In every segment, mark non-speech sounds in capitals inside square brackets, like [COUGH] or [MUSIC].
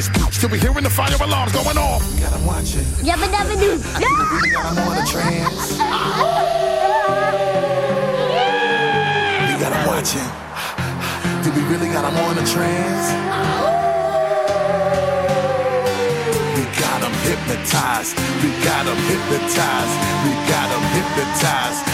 Still be hearing the fire alarms going off. We got them watching. Yabba dabba doo. We got them on a trance. [LAUGHS] We got them watching. Do we really got them on a trance? We got them hypnotized. We got them hypnotized. We got them hypnotized.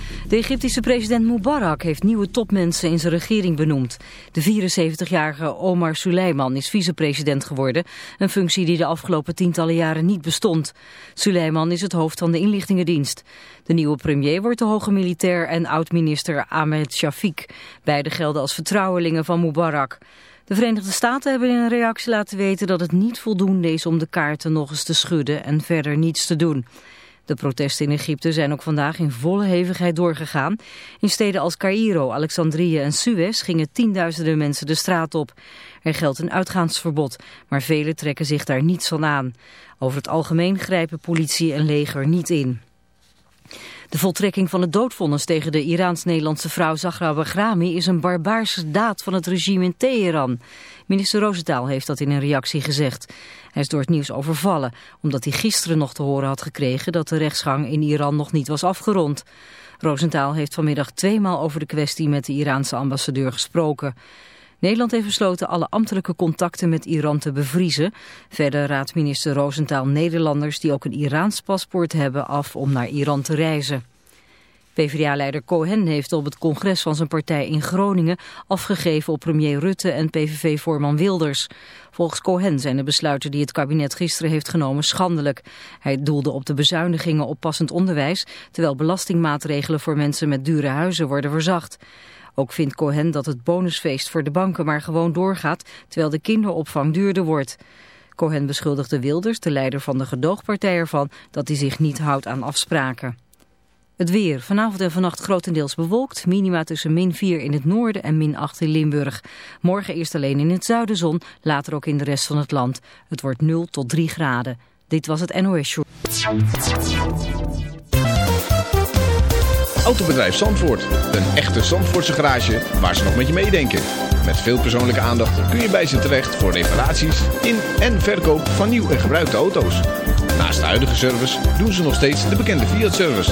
De Egyptische president Mubarak heeft nieuwe topmensen in zijn regering benoemd. De 74-jarige Omar Suleiman is vicepresident geworden, een functie die de afgelopen tientallen jaren niet bestond. Suleiman is het hoofd van de inlichtingendienst. De nieuwe premier wordt de hoge militair en oud-minister Ahmed Shafiq. Beide gelden als vertrouwelingen van Mubarak. De Verenigde Staten hebben in een reactie laten weten dat het niet voldoende is om de kaarten nog eens te schudden en verder niets te doen. De protesten in Egypte zijn ook vandaag in volle hevigheid doorgegaan. In steden als Cairo, Alexandrië en Suez gingen tienduizenden mensen de straat op. Er geldt een uitgaansverbod, maar velen trekken zich daar niets van aan. Over het algemeen grijpen politie en leger niet in. De voltrekking van het doodvonnis tegen de Iraans-Nederlandse vrouw Zahra Bahrami is een barbaarse daad van het regime in Teheran. Minister Roosentaal heeft dat in een reactie gezegd. Hij is door het nieuws overvallen, omdat hij gisteren nog te horen had gekregen dat de rechtsgang in Iran nog niet was afgerond. Roosentaal heeft vanmiddag tweemaal over de kwestie met de Iraanse ambassadeur gesproken. Nederland heeft besloten alle ambtelijke contacten met Iran te bevriezen. Verder raadt minister Roosentaal Nederlanders die ook een Iraans paspoort hebben af om naar Iran te reizen. PvdA-leider Cohen heeft op het congres van zijn partij in Groningen afgegeven op premier Rutte en PVV-voorman Wilders. Volgens Cohen zijn de besluiten die het kabinet gisteren heeft genomen schandelijk. Hij doelde op de bezuinigingen op passend onderwijs, terwijl belastingmaatregelen voor mensen met dure huizen worden verzacht. Ook vindt Cohen dat het bonusfeest voor de banken maar gewoon doorgaat, terwijl de kinderopvang duurder wordt. Cohen beschuldigde Wilders, de leider van de gedoogpartij ervan, dat hij zich niet houdt aan afspraken. Het weer. Vanavond en vannacht grotendeels bewolkt. Minima tussen min 4 in het noorden en min 8 in Limburg. Morgen eerst alleen in het zuiden zon, later ook in de rest van het land. Het wordt 0 tot 3 graden. Dit was het NOS Show. Autobedrijf Zandvoort. Een echte Zandvoortse garage waar ze nog met je meedenken. Met veel persoonlijke aandacht kun je bij ze terecht voor reparaties in en verkoop van nieuw en gebruikte auto's. Naast de huidige service doen ze nog steeds de bekende Fiat-service.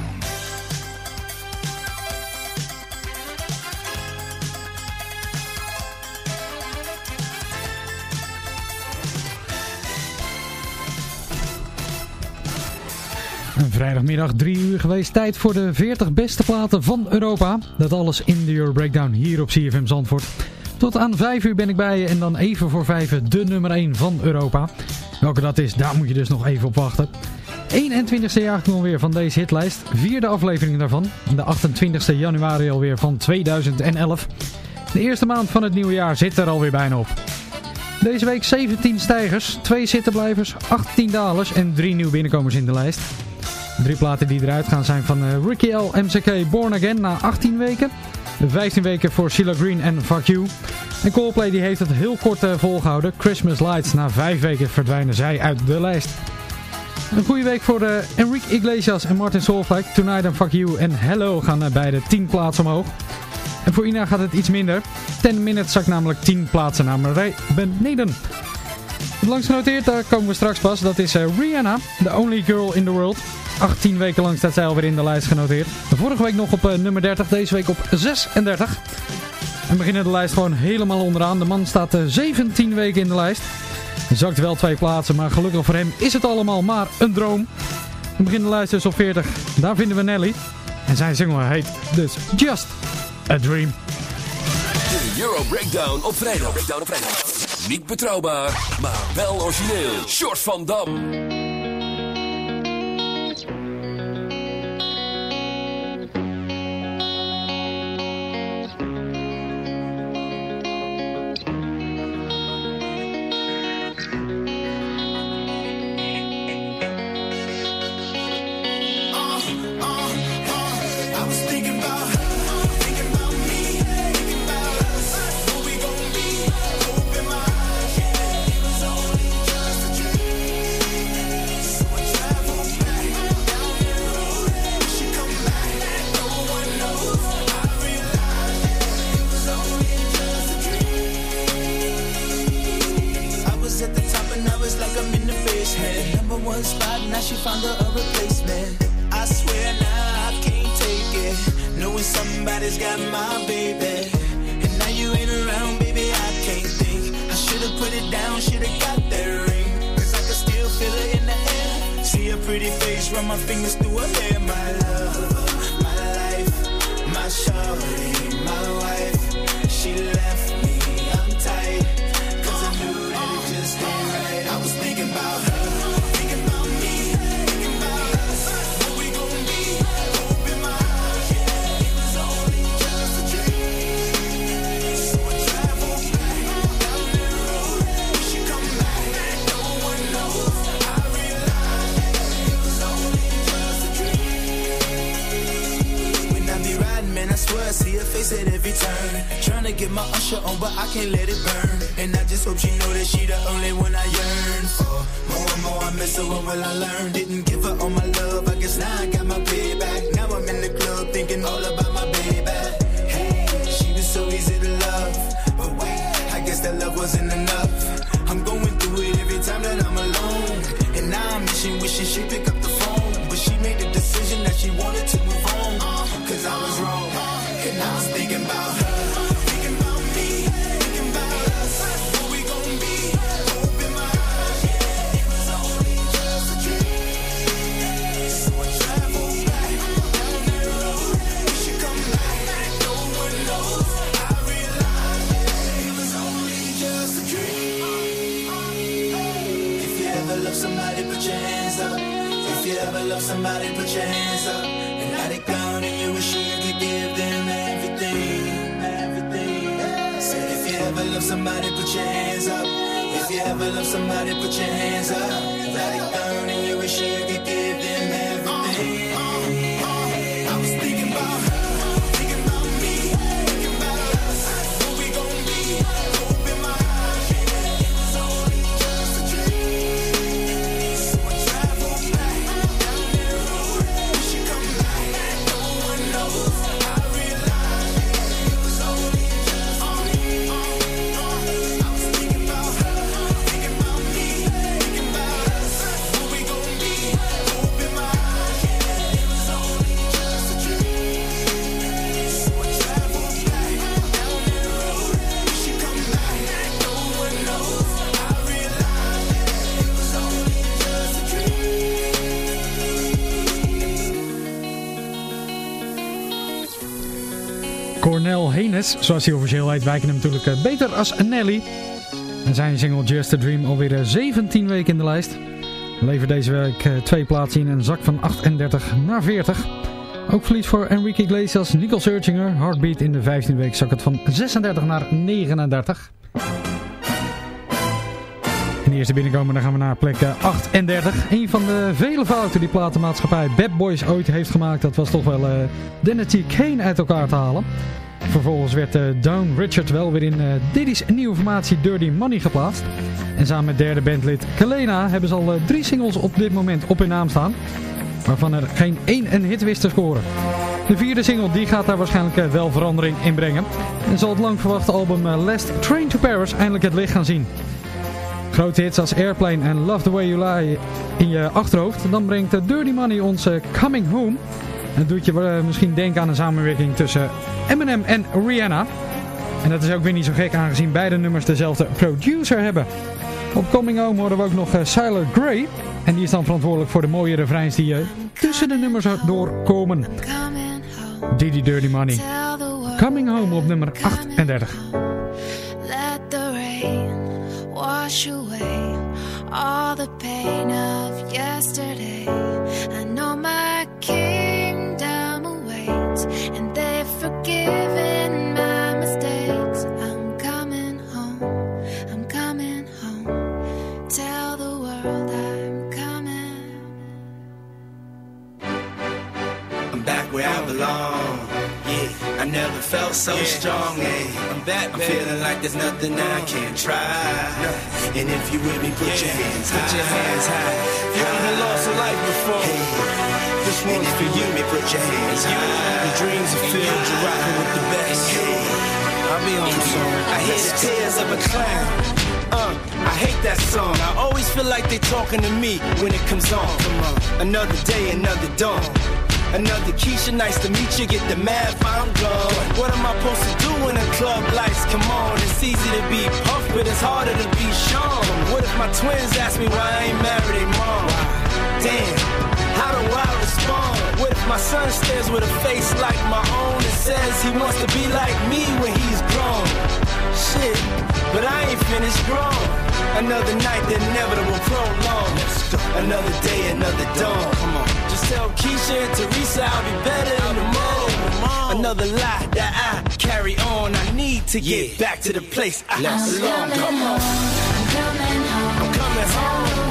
Vrijdagmiddag 3 uur geweest. Tijd voor de 40 beste platen van Europa. Dat alles in de Euro Breakdown hier op CFM Zandvoort. Tot aan 5 uur ben ik bij je en dan even voor 5 de nummer 1 van Europa. Welke dat is, daar moet je dus nog even op wachten. 21ste jaargang alweer van deze hitlijst. Vierde aflevering daarvan. De 28ste januari alweer van 2011. De eerste maand van het nieuwe jaar zit er alweer bijna op. Deze week 17 stijgers, 2 zittenblijvers, 18 dalers en 3 nieuwe binnenkomers in de lijst. Drie platen die eruit gaan zijn van uh, Ricky L. MCK Born Again na 18 weken. 15 weken voor Sheila Green en Fuck You. En Coldplay die heeft het heel kort uh, volgehouden. Christmas Lights na 5 weken verdwijnen zij uit de lijst. Een goede week voor uh, Enrique Iglesias en Martin Solveig. Tonight and Fuck You en Hello gaan beide 10 plaatsen omhoog. En voor Ina gaat het iets minder. 10 Minutes zakt namelijk 10 plaatsen naar beneden. Het langst genoteerd, daar komen we straks pas. Dat is Rihanna, the only girl in the world. 18 weken lang staat zij alweer in de lijst genoteerd. Vorige week nog op uh, nummer 30, deze week op 36. En beginnen de lijst gewoon helemaal onderaan. De man staat uh, 17 weken in de lijst. Zakt wel twee plaatsen, maar gelukkig voor hem is het allemaal maar een droom. We beginnen de lijst dus op 40. Daar vinden we Nelly. En zijn single heet dus Just a Dream. De Euro Breakdown op vrijdag. Breakdown op vrijdag. Niet betrouwbaar, maar wel origineel. Short van Dam. Somebody put your hands up and let it go. And you wish you could give them everything, everything. Said if you ever love somebody, put your hands up. If you ever love somebody, put your hands up. Let it go. Zoals hij officieel heet, wijken hem natuurlijk eh, beter als Nelly. En zijn single Just a Dream alweer eh, 17 weken in de lijst. Levert deze week eh, twee plaatsen in een zak van 38 naar 40. Ook verlies voor Enrique Iglesias, Nicole Searchinger. Heartbeat in de 15e week zak het van 36 naar 39. En de eerste binnenkomen, dan gaan we naar plek eh, 38. Een van de vele fouten die platenmaatschappij Bad Boys ooit heeft gemaakt, dat was toch wel uh, Kane uit elkaar te halen. Vervolgens werd uh, Down Richard wel weer in uh, Diddy's nieuwe formatie Dirty Money geplaatst. En samen met derde bandlid Kalena hebben ze al uh, drie singles op dit moment op hun naam staan. Waarvan er geen één een hit wist te scoren. De vierde single die gaat daar waarschijnlijk wel verandering in brengen. En zal het lang verwachte album Last Train to Paris eindelijk het licht gaan zien. Grote hits als Airplane en Love the Way You Lie in je achterhoofd. Dan brengt Dirty Money ons Coming Home. En dat doet je misschien denken aan een samenwerking tussen Eminem en Rihanna. En dat is ook weer niet zo gek aangezien beide nummers dezelfde producer hebben. Op Coming Home horen we ook nog uh, Siler Grey. En die is dan verantwoordelijk voor de mooie refreins die uh, tussen de nummers doorkomen. Diddy Dirty Money. Coming Home op nummer 38. Let the rain wash away all the pain of yesterday. Belong. Yeah, I never felt so strong. Yeah, I'm back. I'm feeling like there's nothing I can't try. And if you with me, put your hands high. Put your hands high. You haven't lost a life before. This for you. Me, put your hands high. Your dreams are filled. You're rocking with the best. I'll be on the song. I hear the tears of a clown. Uh, I hate that song. I always feel like they're talking to me when it comes on. Another day, another dawn. Another Keisha, nice to meet you. Get the math, I'm gone. What am I supposed to do when the club lights come on? It's easy to be puff, but it's harder to be Sean. What if my twins ask me why I ain't married a mom? Damn, how do I respond? What if my son stares with a face like my own and says he wants to be like me when he's grown? Shit, but I ain't finished grown. Another night, the inevitable prolong. Another day, another dawn. Come on. Just tell Keisha and Teresa I'll be better in the morning. Another lie that I carry on. I need to get back to the place I belong. Come on. I'm coming home. I'm coming home.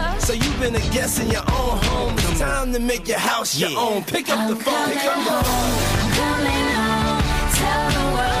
So you've been a guest in your own home. It's time to make your house your own. Pick up the phone, pick up the phone. I'm coming home. Tell the world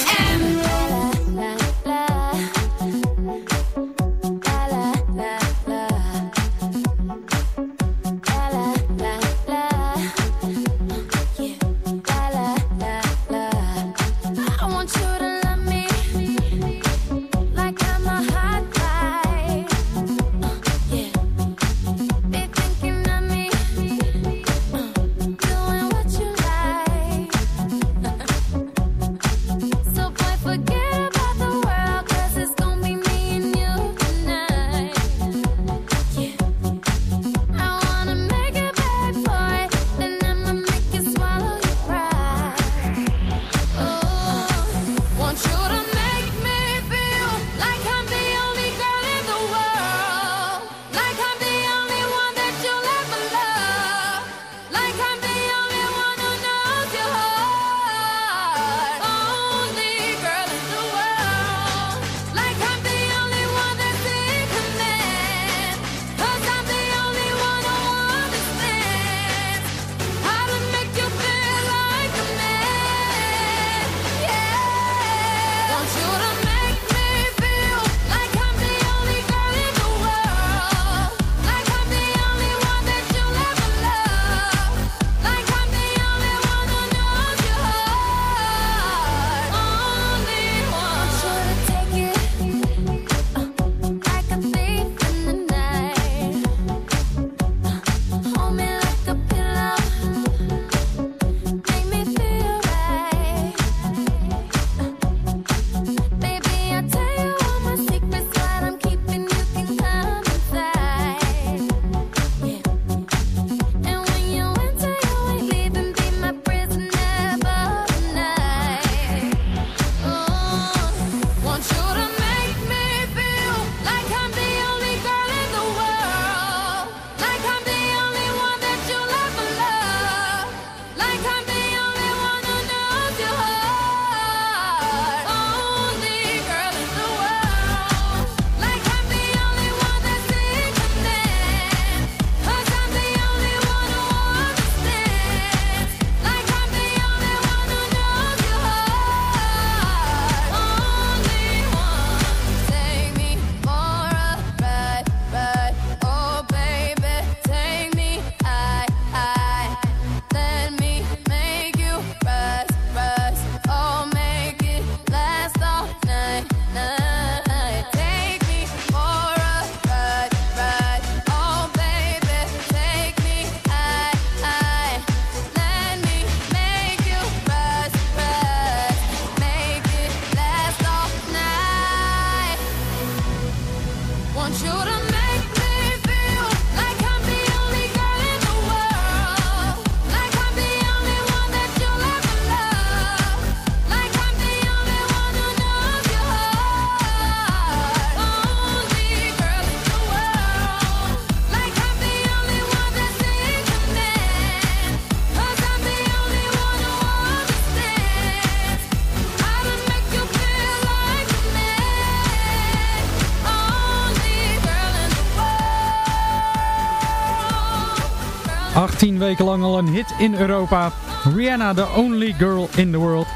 weken lang al een hit in Europa. Rihanna, the only girl in the world.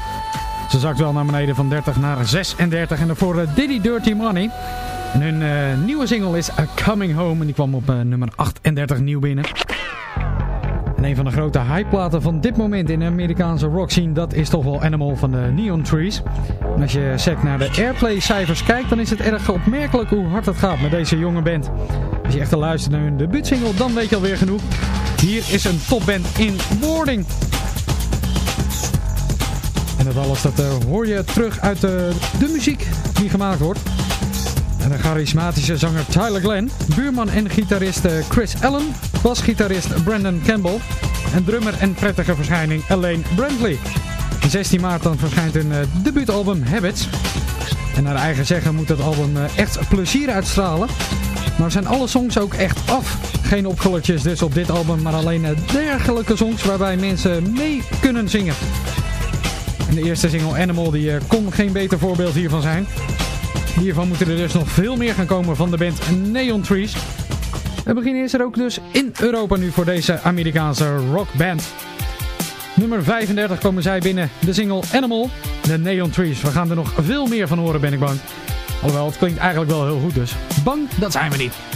Ze zakt wel naar beneden van 30 naar 36. En daarvoor eh, Diddy Dirty Money. En hun eh, nieuwe single is A Coming Home. En die kwam op nummer 38 nieuw binnen. En een van de grote hypeplaten van dit moment in de Amerikaanse rockscene... dat is toch wel Animal van de Neon Trees. Als je sec naar de Airplay-cijfers kijkt... dan is het erg opmerkelijk hoe hard het gaat met deze jonge band. Als je echt luistert naar hun debuutsingle, dan weet je alweer genoeg. Hier is een topband in wording. En dat alles dat eh, hoor je terug uit de, de muziek die gemaakt wordt. En de charismatische zanger Tyler Glenn, buurman en gitarist eh, Chris Allen, basgitarist Brandon Campbell en drummer en prettige verschijning Elaine Brantley. 16 maart dan verschijnt hun debuutalbum Habits. En naar eigen zeggen moet dat album echt plezier uitstralen. Maar zijn alle songs ook echt af? geen opkolletjes dus op dit album, maar alleen eh, dergelijke songs waarbij mensen mee kunnen zingen. En de eerste single Animal die eh, kon geen beter voorbeeld hiervan zijn. Hiervan moeten er dus nog veel meer gaan komen van de band Neon Trees. We beginnen is er ook dus in Europa nu voor deze Amerikaanse rockband. Nummer 35 komen zij binnen, de single Animal, de Neon Trees. We gaan er nog veel meer van horen, ben ik bang. Alhoewel, het klinkt eigenlijk wel heel goed dus. Bang, dat zijn we niet.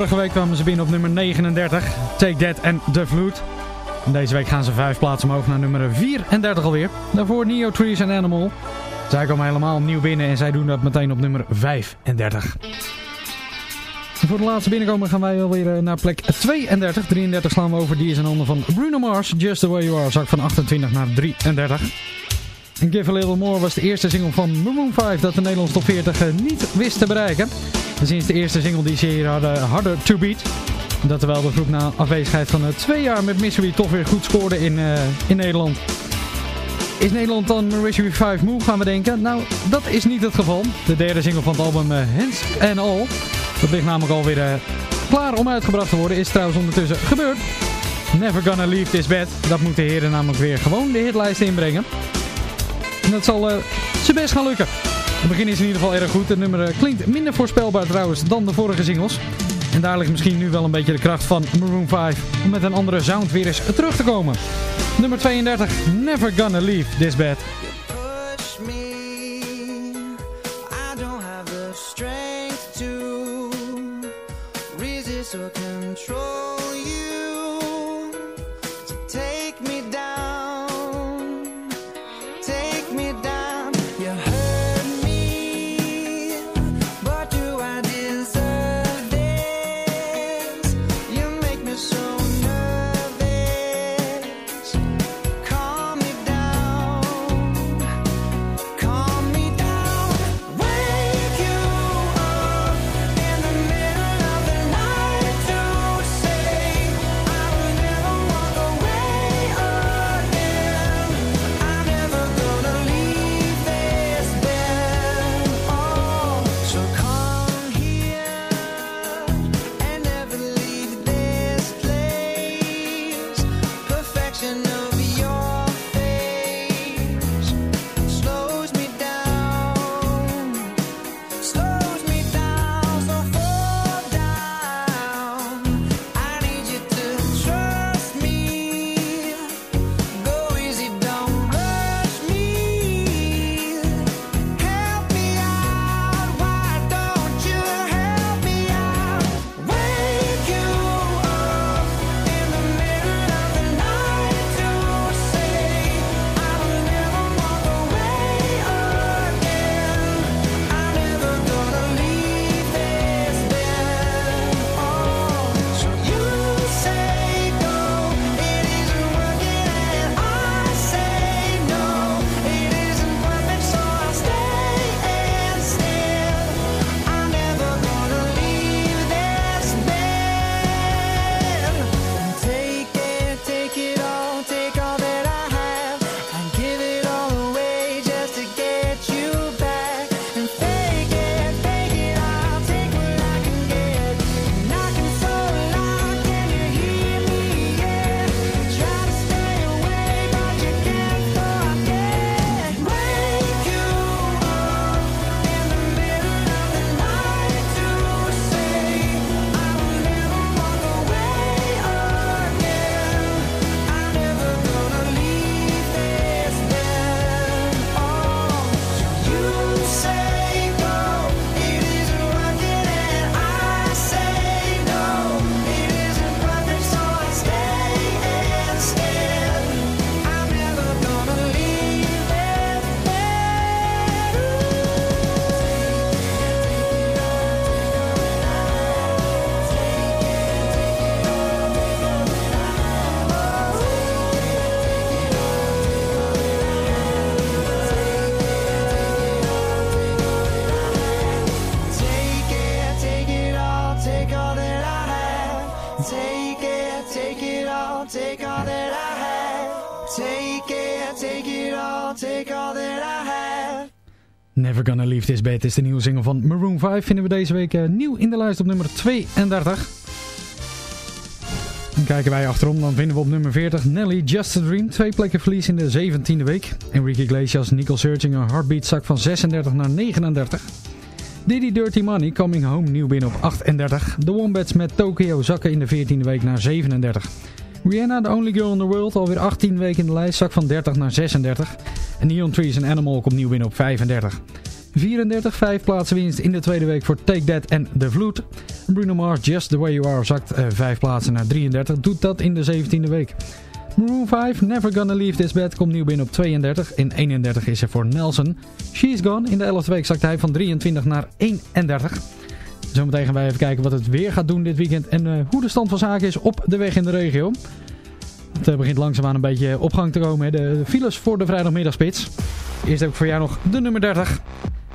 Vorige week kwamen ze binnen op nummer 39. Take That and The Flute. En deze week gaan ze vijf plaatsen omhoog naar nummer 34 alweer. Daarvoor Neo Trees and Animal. Zij komen helemaal nieuw binnen en zij doen dat meteen op nummer 35. En voor de laatste binnenkomen gaan wij alweer eh, naar plek 32. 33 slaan we over. Die is een ander van Bruno Mars. Just The Way You Are. Zak van 28 naar 33. En Give A Little More was de eerste single van Maroon 5 dat de Nederlandse top 40 eh, niet wist te bereiken. Sinds de eerste single die ze hier hadden, Harder To Beat. Dat terwijl de groep na afwezigheid van eh, twee jaar met Misery toch weer goed scoorde in, eh, in Nederland. Is Nederland dan Misery 5 moe gaan we denken? Nou, dat is niet het geval. De derde single van het album eh, Hands and All. Dat ligt namelijk alweer uh, klaar om uitgebracht te worden. Is trouwens ondertussen gebeurd. Never Gonna Leave This Bed. Dat moeten de heren namelijk weer gewoon de hitlijst inbrengen. En dat zal uh, ze best gaan lukken. Het begin is in ieder geval erg goed. Het nummer uh, klinkt minder voorspelbaar trouwens dan de vorige singles. En daar ligt misschien nu wel een beetje de kracht van Maroon 5 om met een andere sound weer eens terug te komen. Nummer 32, Never Gonna Leave This Bed. This Bed is de nieuwe single van Maroon 5. Vinden we deze week uh, nieuw in de lijst op nummer 32. En kijken wij achterom, dan vinden we op nummer 40 Nelly Just a Dream. Twee plekken verlies in de 17e week. Enrique Iglesias, Nicole Searching, een heartbeat zak van 36 naar 39. Diddy Dirty Money, Coming Home, nieuw binnen op 38. The Wombats met Tokyo zakken in de 14e week naar 37. Rihanna, The Only Girl in the World, alweer 18 weken in de lijst, zak van 30 naar 36. En Neon Trees and Animal komt nieuw binnen op 35. 34, 5 plaatsen winst in de tweede week voor Take That en The Vloed. Bruno Mars, Just The Way You Are, zakt uh, 5 plaatsen naar 33, doet dat in de 17e week. Maroon 5, Never Gonna Leave This Bed, komt nieuw binnen op 32. In 31 is er voor Nelson. She's Gone, in de 11e week zakt hij van 23 naar 31. Zometeen gaan wij even kijken wat het weer gaat doen dit weekend en uh, hoe de stand van zaken is op de weg in de regio. Het uh, begint langzaamaan een beetje op gang te komen, de files voor de vrijdagmiddagspits. Eerst heb ik voor jou nog de nummer 30.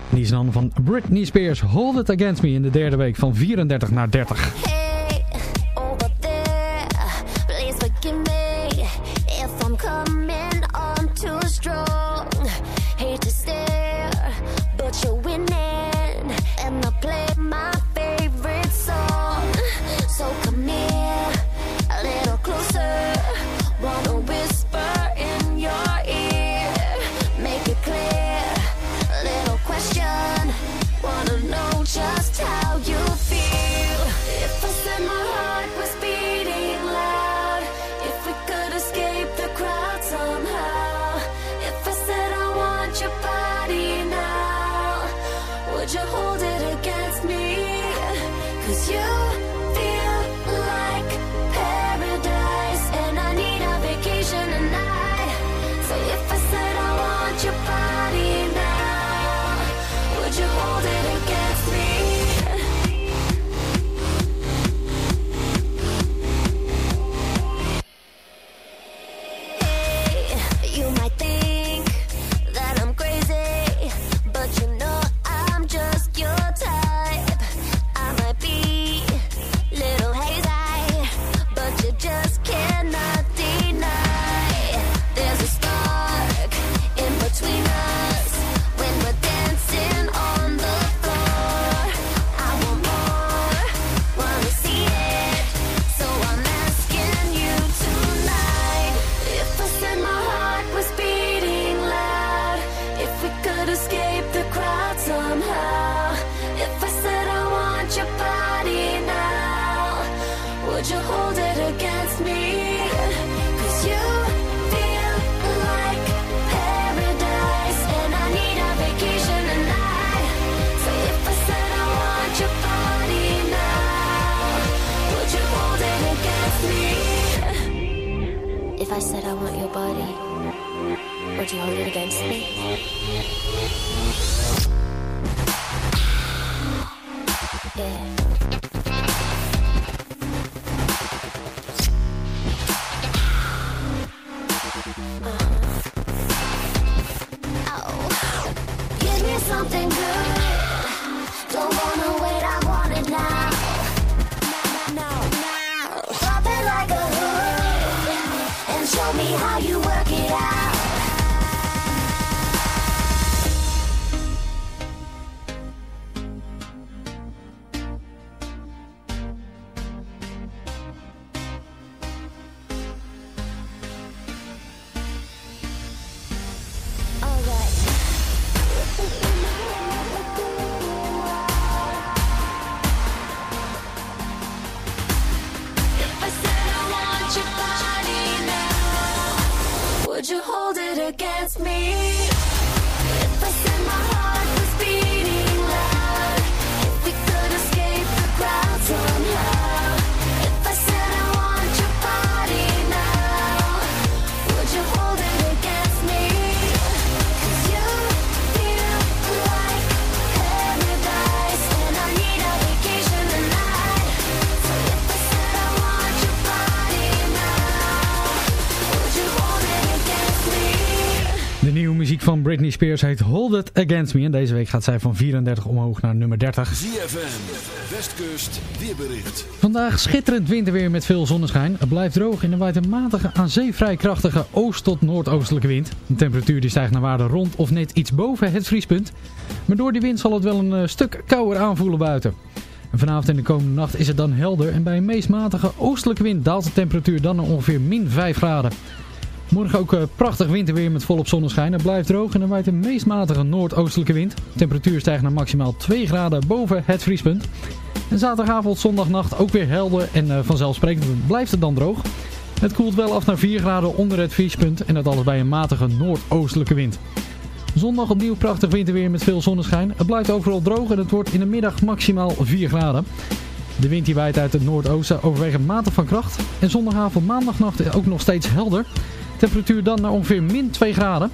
Die van Britney Spears, Hold It Against Me in de derde week van 34 naar 30. Spears heet Hold It Against Me. En deze week gaat zij van 34 omhoog naar nummer 30. ZFM, Westkust, weerbericht. Vandaag schitterend winterweer met veel zonneschijn. Het blijft droog en er waait een matige aan zee vrij krachtige oost- tot noordoostelijke wind. De temperatuur die stijgt naar waarde rond of net iets boven het vriespunt. Maar door die wind zal het wel een eh, stuk kouder aanvoelen buiten. En vanavond en de komende nacht is het dan helder en bij een meest matige oostelijke wind daalt de temperatuur dan naar ongeveer min 5 graden. Morgen ook eh, prachtig winterweer met volop zonneschijn. Het blijft droog en er waait een meest matige noordoostelijke wind. De temperatuur stijgt naar maximaal 2 graden boven het vriespunt. En zaterdagavond, zondagnacht ook weer helder en uh, vanzelfsprekend blijft het dan droog. Het koelt wel af naar 4 graden onder het vriespunt en dat alles bij een matige noordoostelijke wind. Zondag opnieuw prachtig winterweer met veel zonneschijn. Het blijft overal droog en het wordt in de middag maximaal 4 graden. De wind die waait uit het noordoosten overwegend matig van kracht. En zondagavond, maandagnacht ook nog steeds helder. Temperatuur dan naar ongeveer min 2 graden.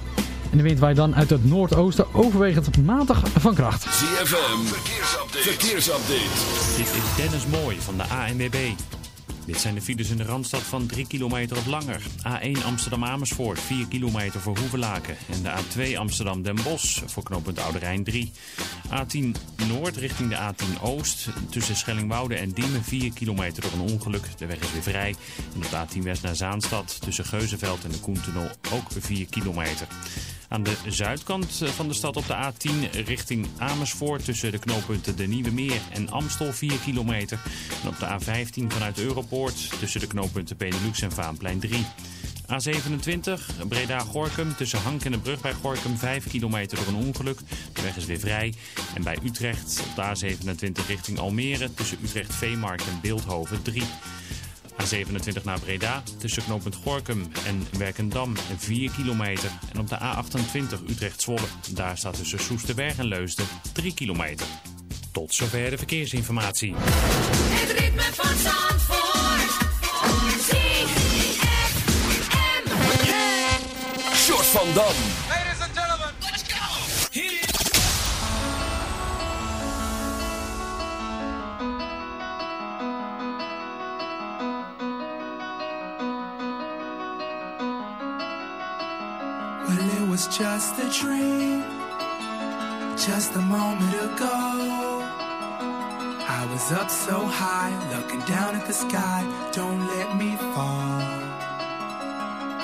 En de wind waait dan uit het noordoosten overwegend matig van kracht. ZFM, verkeersupdate. verkeersupdate. Dit is Dennis Mooij van de ANWB. Dit zijn de files in de Randstad van 3 kilometer of langer. A1 Amsterdam-Amersfoort, 4 kilometer voor Hoevelaken. En de A2 Amsterdam-Den Bosch voor knooppunt Oude Rijn 3. A10 Noord richting de A10 Oost. Tussen Schellingwoude en Diemen 4 kilometer door een ongeluk. De weg is weer vrij. En op de A10 West naar Zaanstad tussen Geuzenveld en de Koentunnel ook 4 kilometer. Aan de zuidkant van de stad op de A10 richting Amersfoort tussen de knooppunten De Nieuwe Meer en Amstel 4 kilometer. En op de A15 vanuit Europoort tussen de knooppunten Benelux en Vaanplein 3. A27 Breda-Gorkum tussen Hank en de brug bij Gorkum 5 kilometer door een ongeluk. De weg is weer vrij. En bij Utrecht op de A27 richting Almere tussen Utrecht-Veemarkt en Beeldhoven 3. A27 naar Breda tussen knooppunt Gorkum en Werkendam 4 kilometer. En op de A28 Utrecht-Zwolle. Daar staat tussen Soesterberg en Leusden 3 kilometer. Tot zover de verkeersinformatie. Het ritme van Zandvoort. Short van Dam. Just a dream, just a moment ago. I was up so high, looking down at the sky. Don't let me fall.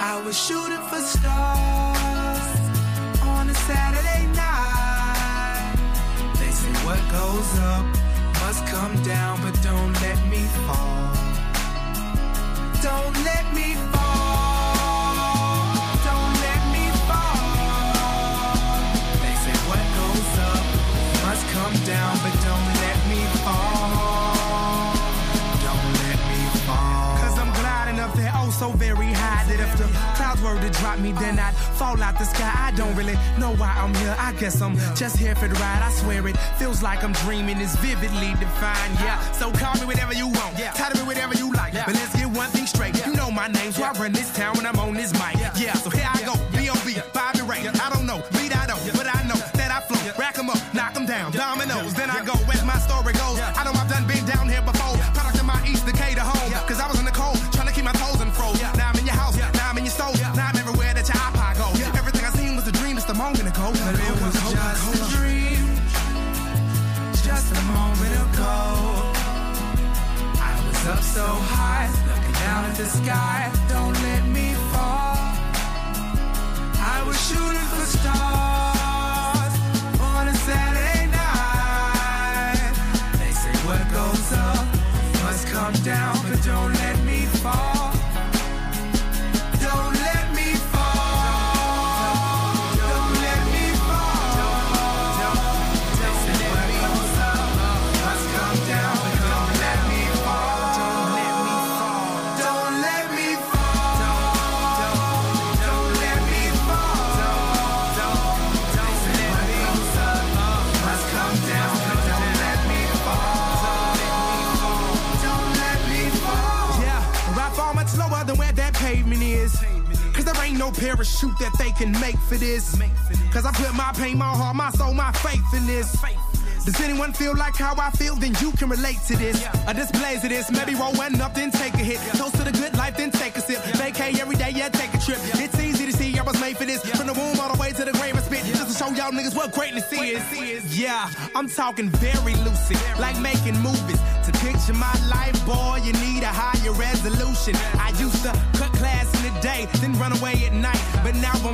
I was shooting for stars on a Saturday night. They say what goes up must come down, but don't let me fall. Don't let me fall. Were to drop me, then I'd fall out the sky. I don't really know why I'm here. I guess I'm just here for the ride. I swear it feels like I'm dreaming. It's vividly defined. Yeah, so call me whatever you want. Yeah. Title me whatever you like. Yeah. But let's get one thing straight. You know my name, so I run this town when I'm on this mic. Yeah, so here I parachute that they can make for this. Cause I put my pain, my heart, my soul, my faith in this. Does anyone feel like how I feel? Then you can relate to this. A displays of this. Maybe roll one up, then take a hit. Toast to the good life, then take a sip. Vacay every day, yeah, take a trip. It's easy to see, I was made for this. From the womb all the way to the grave I spit. Just to show y'all niggas what greatness is. Yeah, I'm talking very lucid, like making movies. To picture my life, boy, you need a higher resolution. I used to cut class in the day, then run away at night.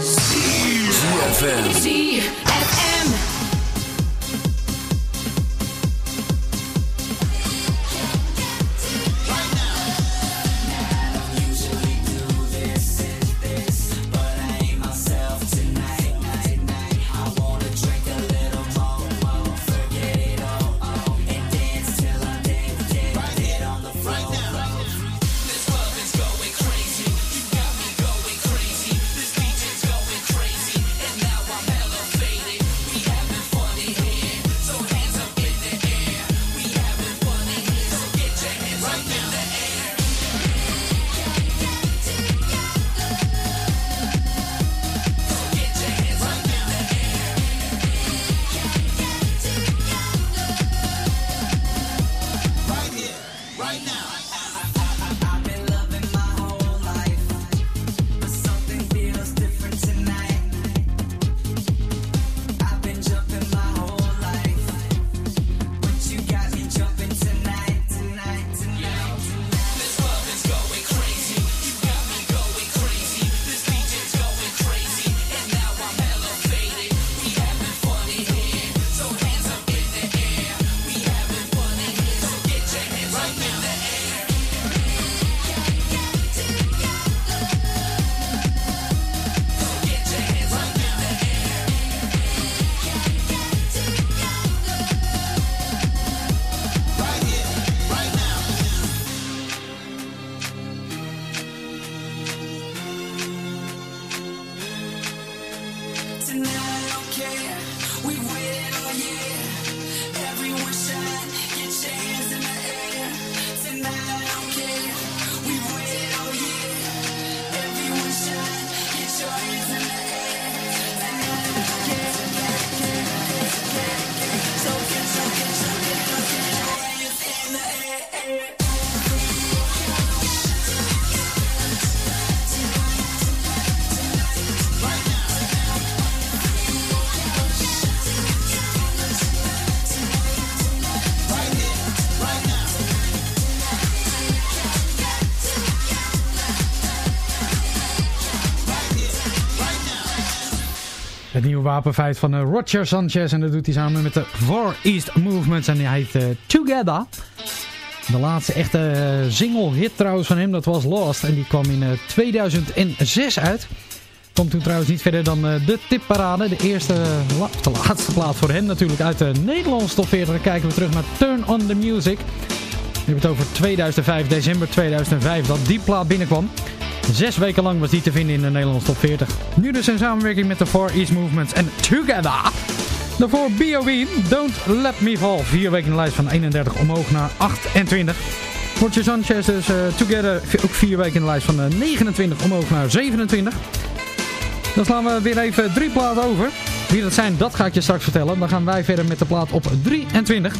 ZFM. Wapenfeit van eh, Roger Sanchez. En dat doet hij samen met de Far East Movements. En hij heet eh, Together. De laatste echte eh, single hit trouwens van hem, dat was Lost. En die kwam in eh, 2006 uit. Komt toen trouwens niet verder dan de tipparade. De eerste, de laatste plaat voor hem natuurlijk uit de Nederlandse top 40. Dan kijken we terug naar Turn on the Music. We hebben het over 2005, december 2005, dat die plaat binnenkwam. Zes weken lang was die te vinden in de Nederlandse top 40. Nu dus in samenwerking met de Far East Movements en Together. Daarvoor B.O.B. Don't Let Me Fall. Vier weken in de lijst van 31 omhoog naar 28. Roger Sanchez dus eh, Together ook vier weken in de lijst van eh, 29 omhoog naar 27. Dan slaan we weer even drie platen over. Wie dat zijn, dat ga ik je straks vertellen. Dan gaan wij verder met de plaat op 23.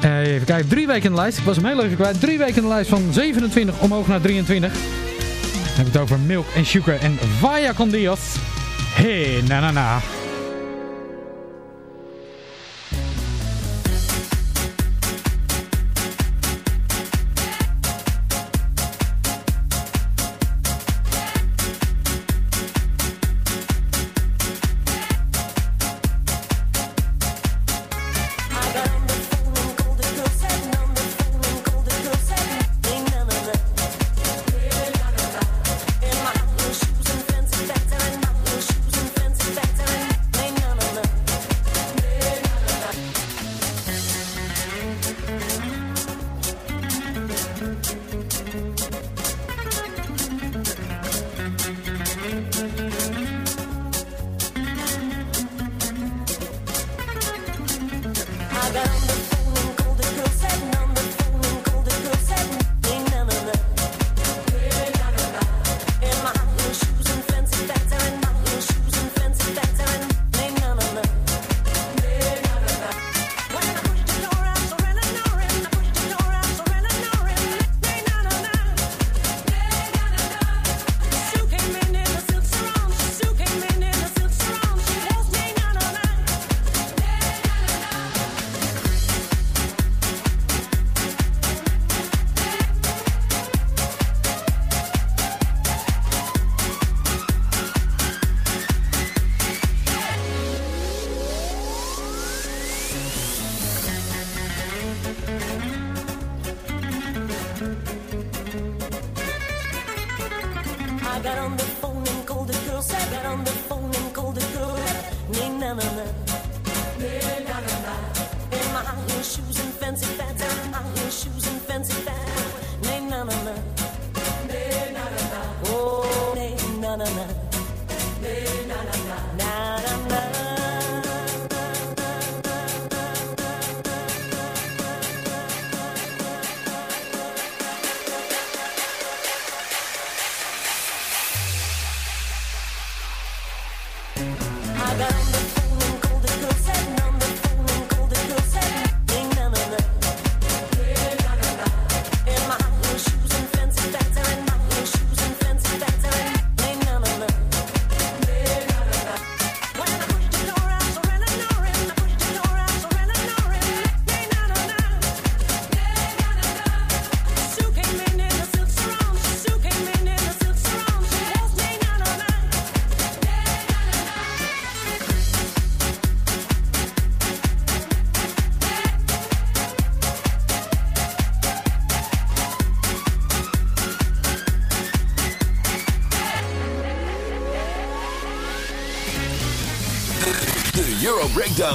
Eh, even kijken, drie weken in de lijst. Ik was hem heel even kwijt. Drie weken in de lijst van 27 omhoog naar 23. Dan heb ik het over Milk en Sugar en Vaya con Dios. Hey, na na na.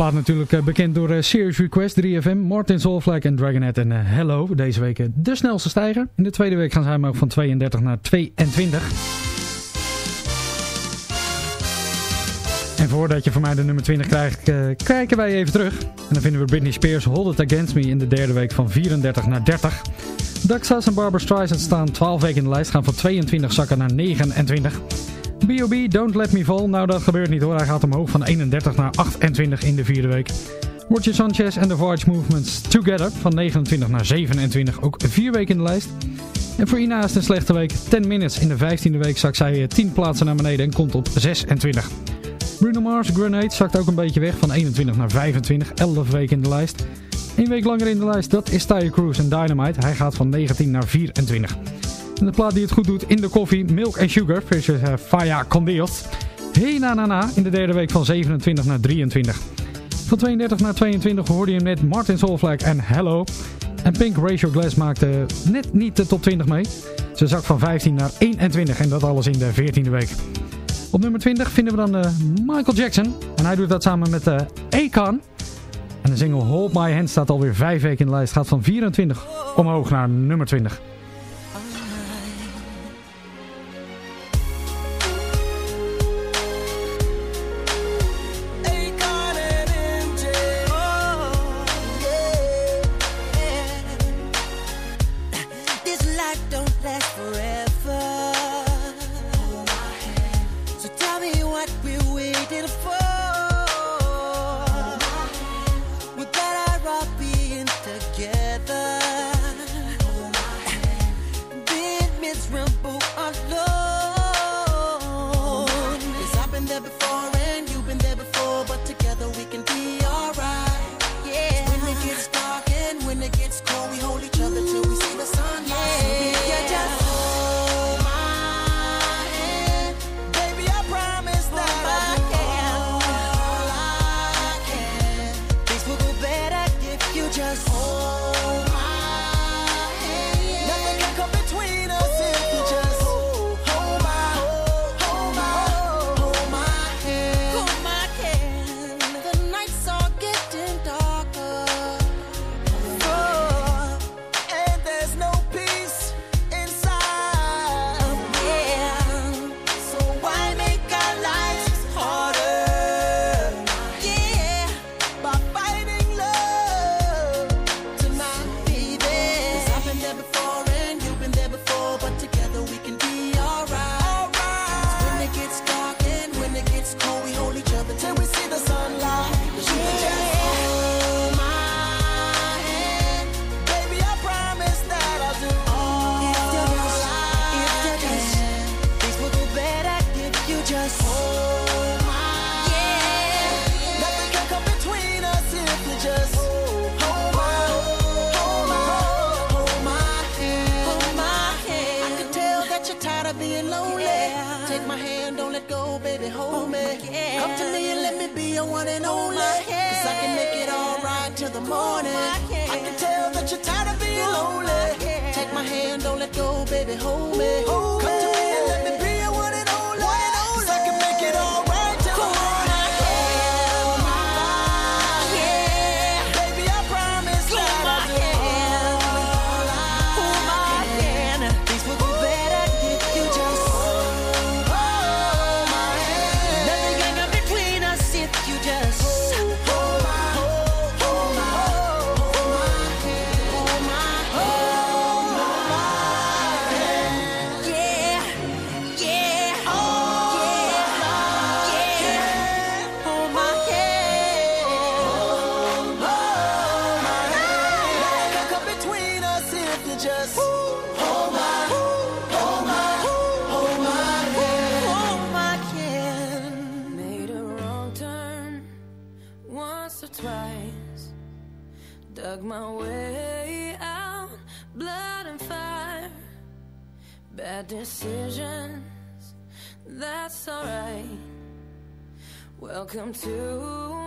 Plaat natuurlijk eh, bekend door eh, Serious Request 3FM, Martin Solveig en Dragonhead en eh, Hello. Deze week de snelste stijger. In de tweede week gaan zij omhoog van 32 naar 22. En voordat je van mij de nummer 20 krijgt, kijken wij even terug. En dan vinden we Britney Spears Hold It Against Me in de derde week van 34 naar 30. Daxas en Barbara Streisand staan 12 weken in de lijst, gaan van 22 zakken naar 29. B.O.B. Don't Let Me Fall. Nou, dat gebeurt niet hoor. Hij gaat omhoog van 31 naar 28 in de vierde week. Roger Sanchez en The Voyage Movements Together van 29 naar 27. Ook vier weken in de lijst. En voor Ina is het een slechte week. 10 Minutes in de 15e week zakt zij 10 plaatsen naar beneden en komt op 26. Bruno Mars Grenade zakt ook een beetje weg van 21 naar 25. 11 weken in de lijst. Eén week langer in de lijst, dat is Tyre Cruise en Dynamite. Hij gaat van 19 naar 24. En de plaat die het goed doet in de koffie, Milk and Sugar, versus uh, Faya Condeos. Hey na na na, in de derde week van 27 naar 23. Van 32 naar 22 hoorde je hem net Martin Solveig en Hello. En Pink Ratio Glass maakte net niet de top 20 mee. Ze zak van 15 naar 21 en dat alles in de 14e week. Op nummer 20 vinden we dan uh, Michael Jackson. En hij doet dat samen met uh, Akon. En de single Hold My Hand staat alweer 5 weken in de lijst. Gaat van 24 omhoog naar nummer 20. Your one and only. Cause I can make it alright till the morning. I can tell that you're tired of being lonely. Take my hand, don't let go, baby, hold me. Come Welcome to